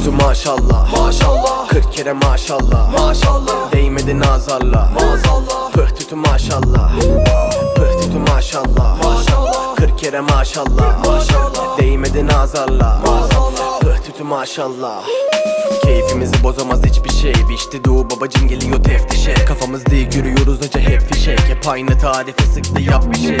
Üstü maşallah. Maşallah. 40 kere maşallah. Maşallah. Değmedi nazarla. Maazallah Pıh tütü maşallah. Pıh tütü maşallah. Maşallah. 40 kere maşallah. Maşallah. Değmedi nazarla. Maazallah Pıh tütü maşallah. Keyfimizi bozamaz hiçbir şey. Biçti doğu babacım geliyor teftişe. Kafamız dik yürüyoruz acı hep fişek. Hep aynı tarife sıktı yap bir şey.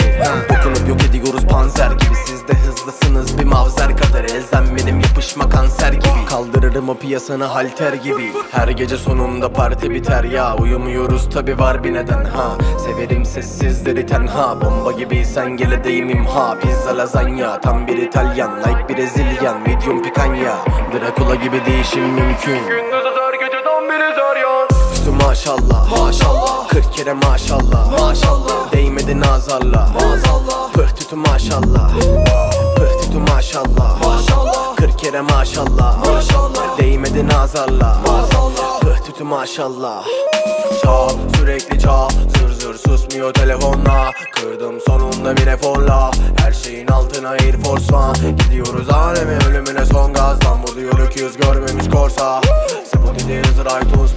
Dokunup yok ediyoruz panzer gibi De hızlısınız bir mavzer kadar Elzem. Benim yapışma kanser gibi. Kaldırırım o piyasanı halter gibi. Her gece sonunda parti biter ya. Uyumuyoruz tabi var bir neden ha. Severim sessizleri tenha. Bomba gibi sen gel edeyim imha Pizza lazanya. Tam bir İtalyan Like Brezilyan medium pikanya Dracula gibi değişim mümkün. Gündüz öter geceden biri zaryan Üstü maşallah Maşallah. 40 kere maşallah Maşallah. Değmedi nazarla. Maazallah Pıh tütü maşallah. Pıh tütü maşallah. Maşallah 40 kere maşallah. Maşallah Değmedi nazarla. Maazallah Pıh tütü maşallah. Çal sürekli çal. Zır zır susmuyor telefonla. Kırdım sonunda bir eforla. Her şeyin altına Air Force One. Gidiyoruz aleme ölümüne son gazdan Bu diyor öküz görmemiş korsa. Spotify iTunes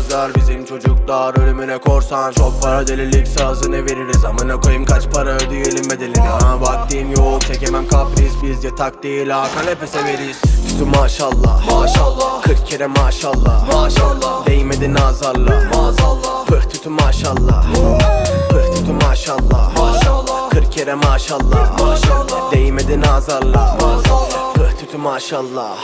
bilmezler Bizim çocuklar ölümüne korsan. Çok para delilik sazını veririz? Amına koyayım kaç para ödeyelim bedelini? Ha vaktim yok çekemem kapris Biz yatak değil ha kanepe severiz. Tütü maşallah Maşallah. 40 kere maşallah Maşallah. Değmedi nazarla Maazallah Pıh tütü maşallah Pıh tütü maşallah. Maşallah. 40 kere maşallah Maşallah. Değmedi nazarla. Maazallah Pıh tütü maşallah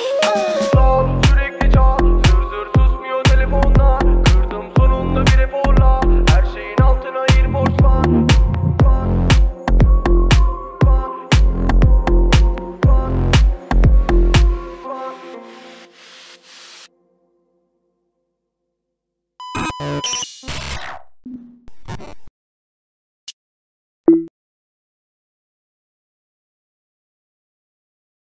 you